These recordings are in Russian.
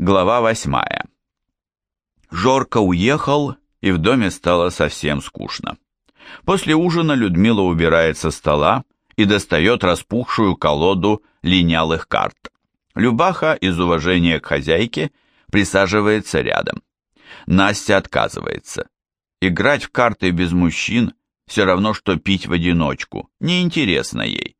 Глава восьмая. Жорко уехал, и в доме стало совсем скучно. После ужина Людмила убирает со стола и достает распухшую колоду линялых карт. Любаха из уважения к хозяйке присаживается рядом. Настя отказывается. Играть в карты без мужчин все равно, что пить в одиночку. Неинтересно ей.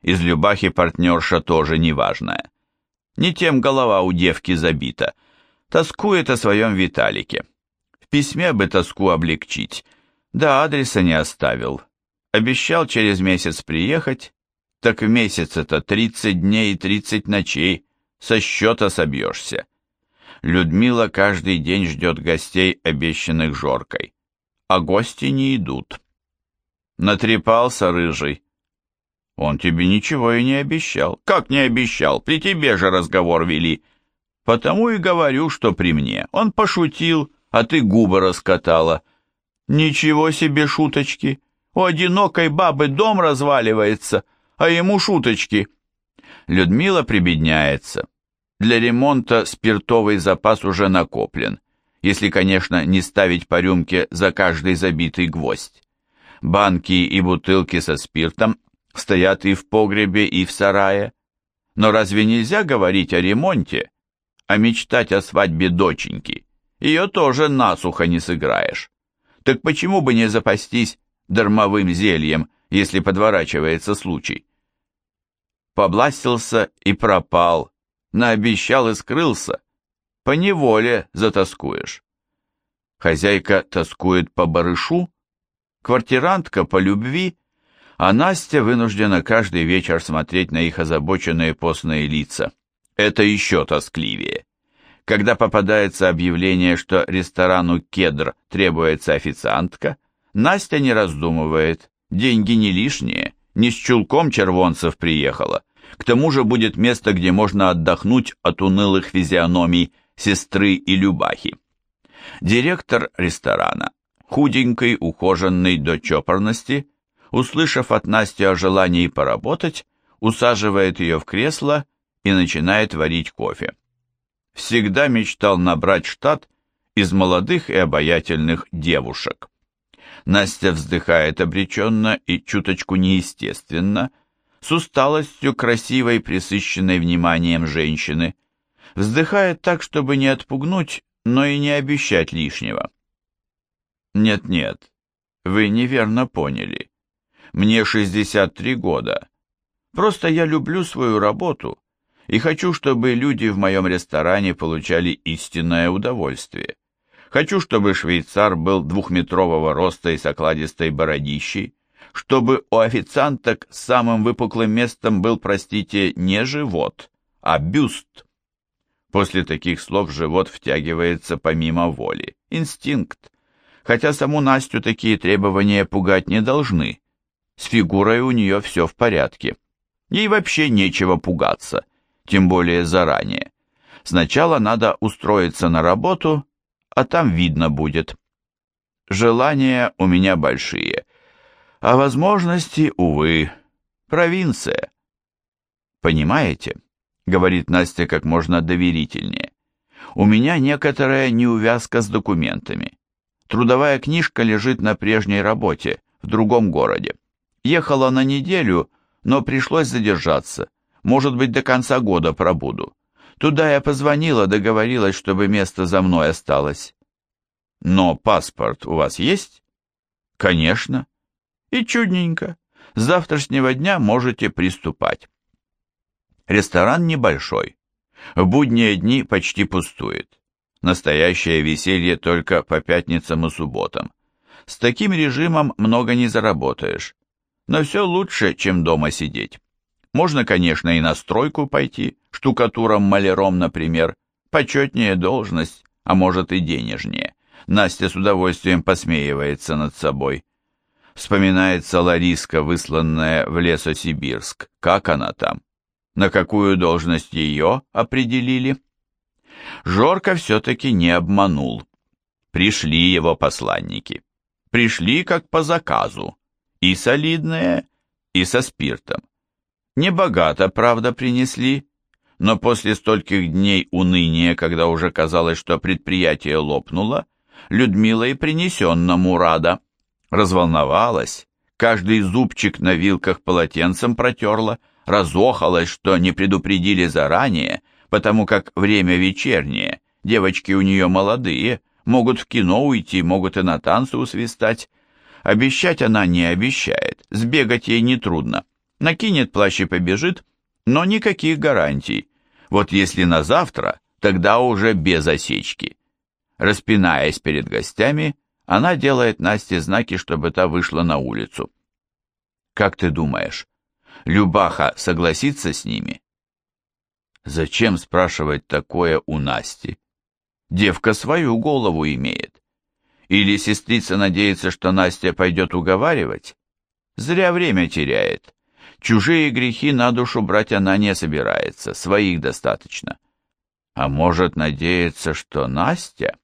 Из Любахи партнерша тоже неважная. Не тем голова у девки забита. Тоскует о своем Виталике. В письме бы тоску облегчить. Да адреса не оставил. Обещал через месяц приехать. Так месяц это 30 дней и 30 ночей. Со счета собьешься. Людмила каждый день ждет гостей, обещанных Жоркой. А гости не идут. Натрепался рыжий. Он тебе ничего и не обещал. Как не обещал? При тебе же разговор вели. Потому и говорю, что при мне. Он пошутил, а ты губы раскатала. Ничего себе шуточки. У одинокой бабы дом разваливается, а ему шуточки. Людмила прибедняется. Для ремонта спиртовый запас уже накоплен, если, конечно, не ставить по рюмке за каждый забитый гвоздь. Банки и бутылки со спиртом стоят и в погребе, и в сарае. Но разве нельзя говорить о ремонте, а мечтать о свадьбе доченьки? Ее тоже насухо не сыграешь. Так почему бы не запастись дармовым зельем, если подворачивается случай? Побластился и пропал, наобещал и скрылся. По неволе затаскуешь. Хозяйка тоскует по барышу, квартирантка по любви, а Настя вынуждена каждый вечер смотреть на их озабоченные постные лица. Это еще тоскливее. Когда попадается объявление, что ресторану «Кедр» требуется официантка, Настя не раздумывает, деньги не лишние, не с чулком червонцев приехала. К тому же будет место, где можно отдохнуть от унылых физиономий сестры и Любахи. Директор ресторана, худенький, ухоженный до чопорности, услышав от Насти о желании поработать, усаживает ее в кресло и начинает варить кофе. Всегда мечтал набрать штат из молодых и обаятельных девушек. Настя вздыхает обреченно и чуточку неестественно, с усталостью красивой, присыщенной вниманием женщины. Вздыхает так, чтобы не отпугнуть, но и не обещать лишнего. Нет-нет, вы неверно поняли. Мне 63 года. Просто я люблю свою работу и хочу, чтобы люди в моем ресторане получали истинное удовольствие. Хочу, чтобы швейцар был двухметрового роста и с окладистой бородищей, чтобы у официанток самым выпуклым местом был, простите, не живот, а бюст. После таких слов живот втягивается помимо воли, инстинкт, хотя саму Настю такие требования пугать не должны, с фигурой у нее все в порядке. Ей вообще нечего пугаться, тем более заранее. Сначала надо устроиться на работу, а там видно будет. Желания у меня большие, а возможности, увы, провинция. Понимаете? Говорит Настя как можно доверительнее. У меня некоторая неувязка с документами. Трудовая книжка лежит на прежней работе, в другом городе. Ехала на неделю, но пришлось задержаться. Может быть, до конца года пробуду. Туда я позвонила, договорилась, чтобы место за мной осталось. Но паспорт у вас есть? Конечно. И чудненько. С завтрашнего дня можете приступать. Ресторан небольшой. В будние дни почти пустует. Настоящее веселье только по пятницам и субботам. С таким режимом много не заработаешь но все лучше, чем дома сидеть. Можно, конечно, и на стройку пойти, штукатуром-маляром, например, почетнее должность, а может и денежнее. Настя с удовольствием посмеивается над собой. Вспоминается Лариска, высланная в Лесосибирск. Как она там? На какую должность ее определили? Жорко все-таки не обманул. Пришли его посланники. Пришли как по заказу и солидные, и со спиртом. Небогато, правда, принесли, но после стольких дней уныния, когда уже казалось, что предприятие лопнуло, Людмила и принесенному рада. Разволновалась, каждый зубчик на вилках полотенцем протерла, разохалась, что не предупредили заранее, потому как время вечернее, девочки у нее молодые, могут в кино уйти, могут и на танцы усвистать. Обещать она не обещает, сбегать ей нетрудно. Накинет плащ и побежит, но никаких гарантий. Вот если на завтра, тогда уже без осечки. Распинаясь перед гостями, она делает Насте знаки, чтобы та вышла на улицу. Как ты думаешь, Любаха согласится с ними? Зачем спрашивать такое у Насти? Девка свою голову имеет. Или сестрица надеется, что Настя пойдет уговаривать? Зря время теряет. Чужие грехи на душу брать она не собирается, своих достаточно. А может надеяться, что Настя?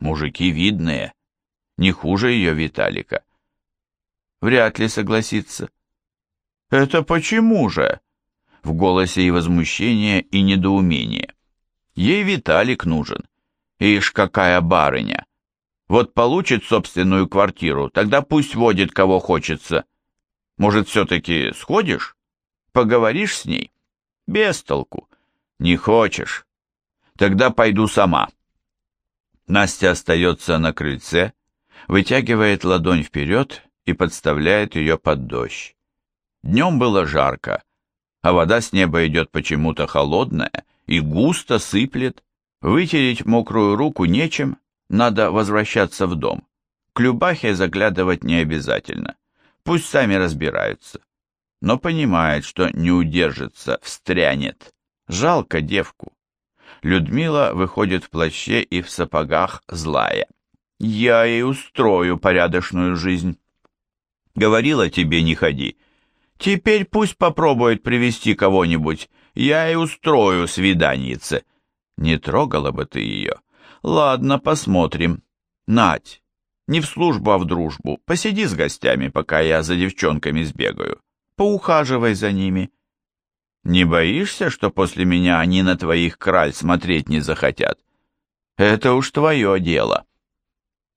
Мужики видные, не хуже ее Виталика. Вряд ли согласится. Это почему же? В голосе и возмущение, и недоумение. Ей Виталик нужен. Ишь, какая барыня. Вот получит собственную квартиру, тогда пусть водит кого хочется. Может, все-таки сходишь? Поговоришь с ней? Без толку. Не хочешь? Тогда пойду сама. Настя остается на крыльце, вытягивает ладонь вперед и подставляет ее под дождь. Днем было жарко, а вода с неба идет почему-то холодная и густо сыплет. Вытереть мокрую руку нечем, надо возвращаться в дом. К Любахе заглядывать не обязательно. Пусть сами разбираются. Но понимает, что не удержится, встрянет. Жалко девку. Людмила выходит в плаще и в сапогах злая. «Я ей устрою порядочную жизнь». «Говорила тебе, не ходи». «Теперь пусть попробует привести кого-нибудь. Я ей устрою свиданице». «Не трогала бы ты ее». «Ладно, посмотрим». «Надь, не в службу, а в дружбу. Посиди с гостями, пока я за девчонками сбегаю. Поухаживай за ними. Не боишься, что после меня они на твоих краль смотреть не захотят? Это уж твое дело.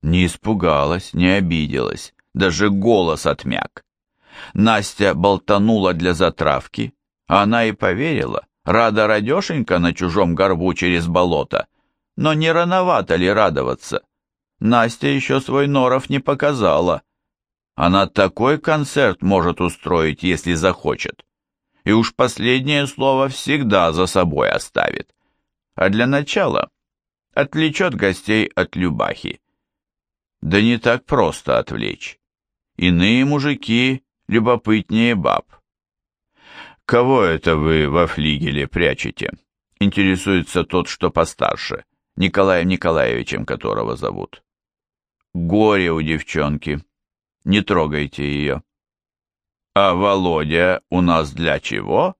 Не испугалась, не обиделась, даже голос отмяк. Настя болтанула для затравки, она и поверила, рада радешенька на чужом горбу через болото. Но не рановато ли радоваться? Настя еще свой норов не показала. Она такой концерт может устроить, если захочет. И уж последнее слово всегда за собой оставит. А для начала отвлечет гостей от Любахи. Да не так просто отвлечь. Иные мужики любопытнее баб. «Кого это вы во флигеле прячете?» Интересуется тот, что постарше, Николаем Николаевичем которого зовут. Горе у девчонки. Не трогайте ее. А Володя у нас для чего?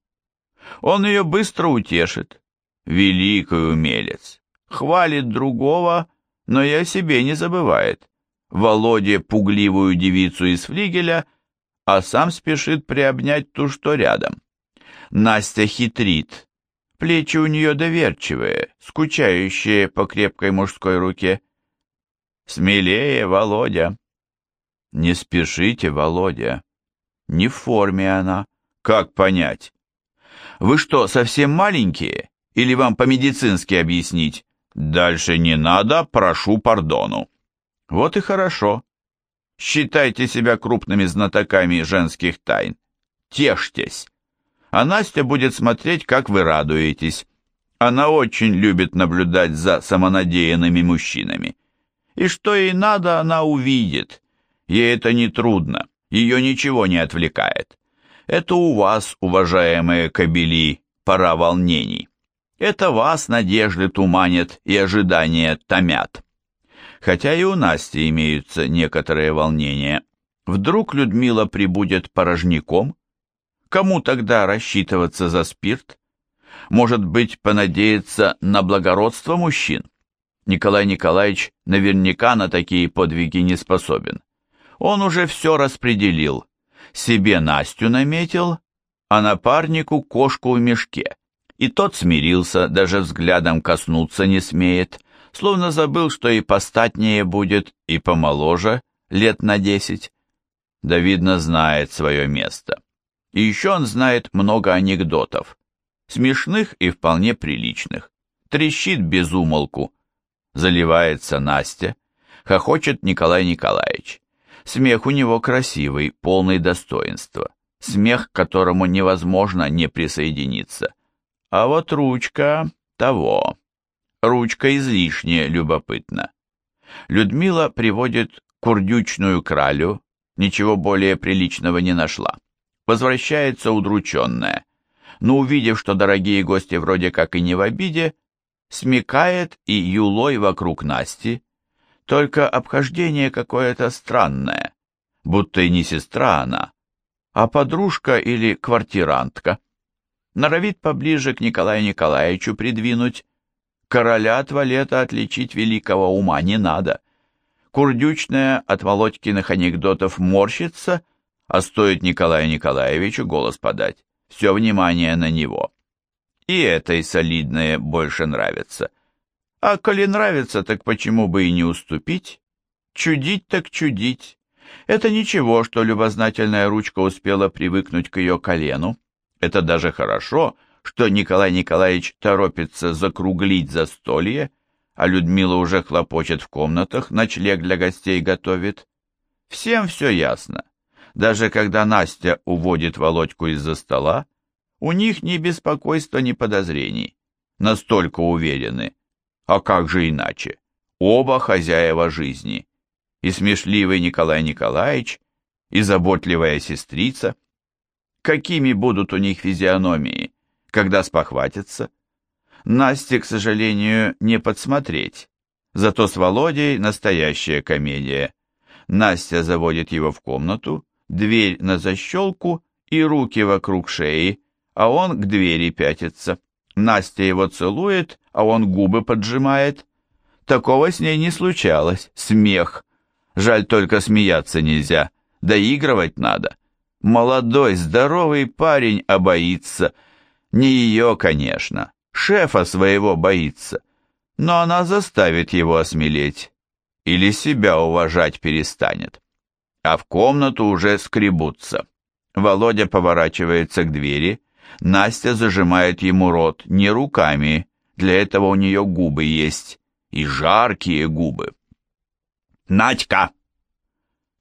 Он ее быстро утешит. Великий умелец. Хвалит другого, но и о себе не забывает. Володя пугливую девицу из флигеля, а сам спешит приобнять ту, что рядом. Настя хитрит. Плечи у нее доверчивые, скучающие по крепкой мужской руке. Смелее, Володя. Не спешите, Володя. Не в форме она. Как понять? Вы что, совсем маленькие? Или вам по-медицински объяснить? Дальше не надо, прошу пардону. Вот и хорошо. Считайте себя крупными знатоками женских тайн. Тешьтесь. А Настя будет смотреть, как вы радуетесь. Она очень любит наблюдать за самонадеянными мужчинами. И что ей надо, она увидит. Ей это не трудно, ее ничего не отвлекает. Это у вас, уважаемые кобели, пора волнений. Это вас надежды туманят и ожидания томят. Хотя и у Насти имеются некоторые волнения. Вдруг Людмила прибудет порожняком? Кому тогда рассчитываться за спирт? Может быть, понадеяться на благородство мужчин? Николай Николаевич наверняка на такие подвиги не способен. Он уже все распределил. Себе Настю наметил, а напарнику кошку в мешке. И тот смирился, даже взглядом коснуться не смеет, словно забыл, что и постатнее будет, и помоложе, лет на десять. Да, видно, знает свое место. И еще он знает много анекдотов, смешных и вполне приличных. Трещит без умолку. Заливается Настя, хохочет Николай Николаевич. Смех у него красивый, полный достоинства. Смех, к которому невозможно не присоединиться. А вот ручка того. Ручка излишне любопытна. Людмила приводит курдючную кралю, ничего более приличного не нашла. Возвращается удрученная, но увидев, что дорогие гости вроде как и не в обиде, смекает и юлой вокруг Насти, только обхождение какое-то странное, будто и не сестра она, а подружка или квартирантка. Норовит поближе к Николаю Николаевичу придвинуть. Короля туалета отличить великого ума не надо. Курдючная от Володькиных анекдотов морщится, а стоит Николаю Николаевичу голос подать, все внимание на него. И этой солидное больше нравится. А коли нравится, так почему бы и не уступить? Чудить так чудить. Это ничего, что любознательная ручка успела привыкнуть к ее колену. Это даже хорошо, что Николай Николаевич торопится закруглить застолье, а Людмила уже хлопочет в комнатах, ночлег для гостей готовит. Всем все ясно. Даже когда Настя уводит Володьку из-за стола, у них ни беспокойства, ни подозрений. Настолько уверены. А как же иначе? Оба хозяева жизни. И смешливый Николай Николаевич, и заботливая сестрица. Какими будут у них физиономии, когда спохватятся? Насте, к сожалению, не подсмотреть. Зато с Володей настоящая комедия. Настя заводит его в комнату, дверь на защелку и руки вокруг шеи, а он к двери пятится. Настя его целует, а он губы поджимает. Такого с ней не случалось. Смех. Жаль, только смеяться нельзя. Доигрывать надо. Молодой, здоровый парень, а боится. Не ее, конечно. Шефа своего боится. Но она заставит его осмелеть. Или себя уважать перестанет. А в комнату уже скребутся. Володя поворачивается к двери, Настя зажимает ему рот не руками, для этого у нее губы есть, и жаркие губы. «Надька!»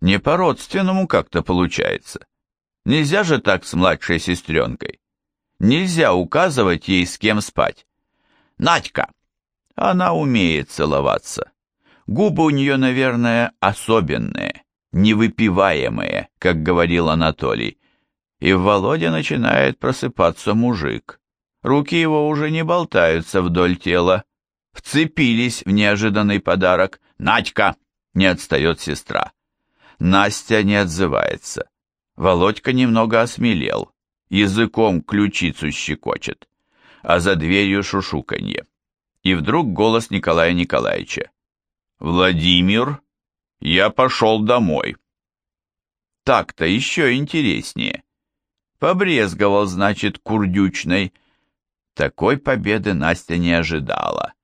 Не по-родственному как-то получается. Нельзя же так с младшей сестренкой. Нельзя указывать ей, с кем спать. «Надька!» Она умеет целоваться. Губы у нее, наверное, особенные, невыпиваемые, как говорил Анатолий и в Володе начинает просыпаться мужик. Руки его уже не болтаются вдоль тела. Вцепились в неожиданный подарок. «Надька!» — не отстает сестра. Настя не отзывается. Володька немного осмелел. Языком ключицу щекочет. А за дверью шушуканье. И вдруг голос Николая Николаевича. «Владимир, я пошел домой». Так-то еще интереснее. Побрезговал, значит, курдючной. Такой победы Настя не ожидала.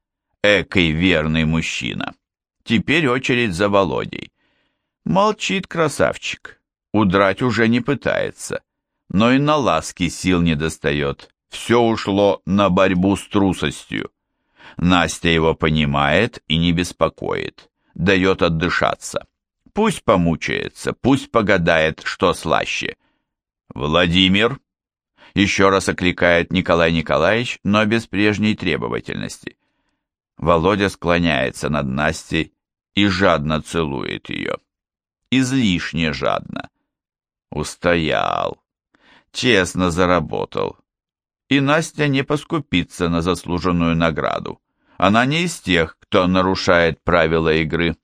Экой верный мужчина. Теперь очередь за Володей. Молчит красавчик. Удрать уже не пытается. Но и на ласки сил не достает. Все ушло на борьбу с трусостью. Настя его понимает и не беспокоит. Дает отдышаться. Пусть помучается, пусть погадает, что слаще. «Владимир!» Еще раз окликает Николай Николаевич, но без прежней требовательности. Володя склоняется над Настей и жадно целует ее. Излишне жадно. Устоял. Честно заработал. И Настя не поскупится на заслуженную награду. Она не из тех, кто нарушает правила игры.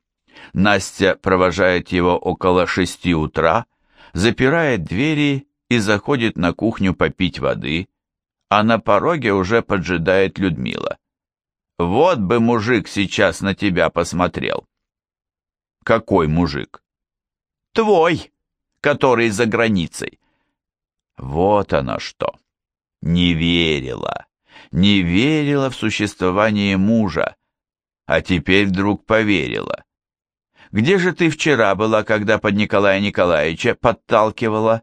Настя провожает его около шести утра, запирает двери и заходит на кухню попить воды, а на пороге уже поджидает Людмила. «Вот бы мужик сейчас на тебя посмотрел!» «Какой мужик?» «Твой, который за границей!» Вот оно что! Не верила, не верила в существование мужа, а теперь вдруг поверила. Где же ты вчера была, когда под Николая Николаевича подталкивала?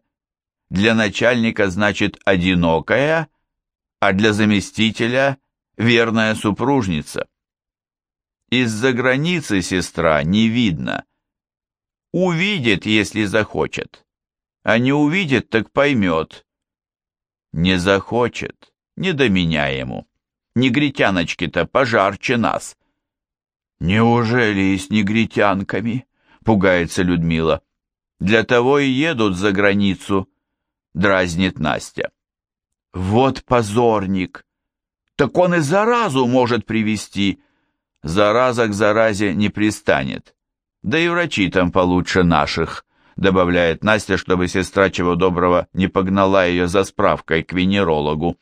Для начальника значит одинокая, а для заместителя верная супружница. Из-за границы сестра не видно. Увидит, если захочет. А не увидит, так поймет. Не захочет, не до меня ему. Негритяночки-то пожарче нас. Неужели и с негритянками? Пугается Людмила. Для того и едут за границу, дразнит Настя. Вот позорник! Так он и заразу может привести. Зараза к заразе не пристанет. Да и врачи там получше наших, добавляет Настя, чтобы сестра чего доброго не погнала ее за справкой к венерологу.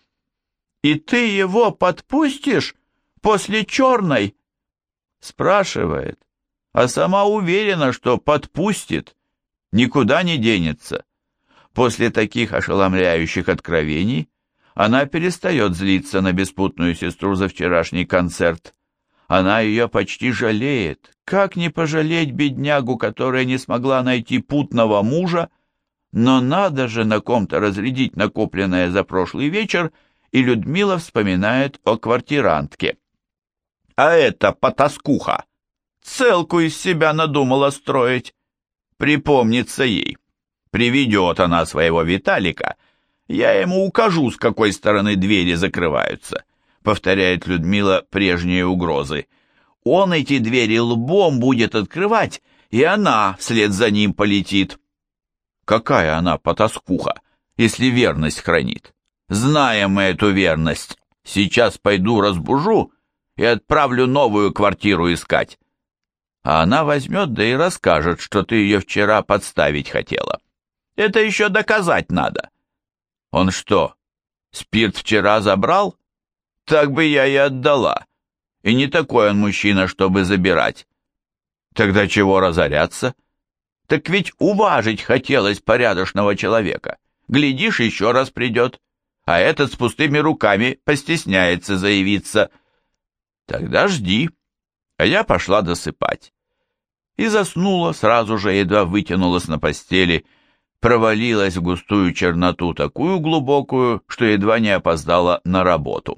«И ты его подпустишь после черной?» Спрашивает, а сама уверена, что подпустит, никуда не денется. После таких ошеломляющих откровений она перестает злиться на беспутную сестру за вчерашний концерт. Она ее почти жалеет. Как не пожалеть беднягу, которая не смогла найти путного мужа? Но надо же на ком-то разрядить накопленное за прошлый вечер, и Людмила вспоминает о квартирантке. А эта потаскуха целку из себя надумала строить. Припомнится ей. Приведет она своего Виталика, я ему укажу, с какой стороны двери закрываются повторяет Людмила прежние угрозы. Он эти двери лбом будет открывать, и она вслед за ним полетит. Какая она потаскуха, если верность хранит? Знаем мы эту верность. Сейчас пойду разбужу и отправлю новую квартиру искать. А она возьмет, да и расскажет, что ты ее вчера подставить хотела. Это еще доказать надо. Он что, спирт вчера забрал? Так бы я и отдала. И не такой он мужчина, чтобы забирать. Тогда чего разоряться? Так ведь уважить хотелось порядочного человека. Глядишь, еще раз придет. А этот с пустыми руками постесняется заявиться. Тогда жди. А я пошла досыпать. И заснула, сразу же едва вытянулась на постели, провалилась в густую черноту такую глубокую, что едва не опоздала на работу.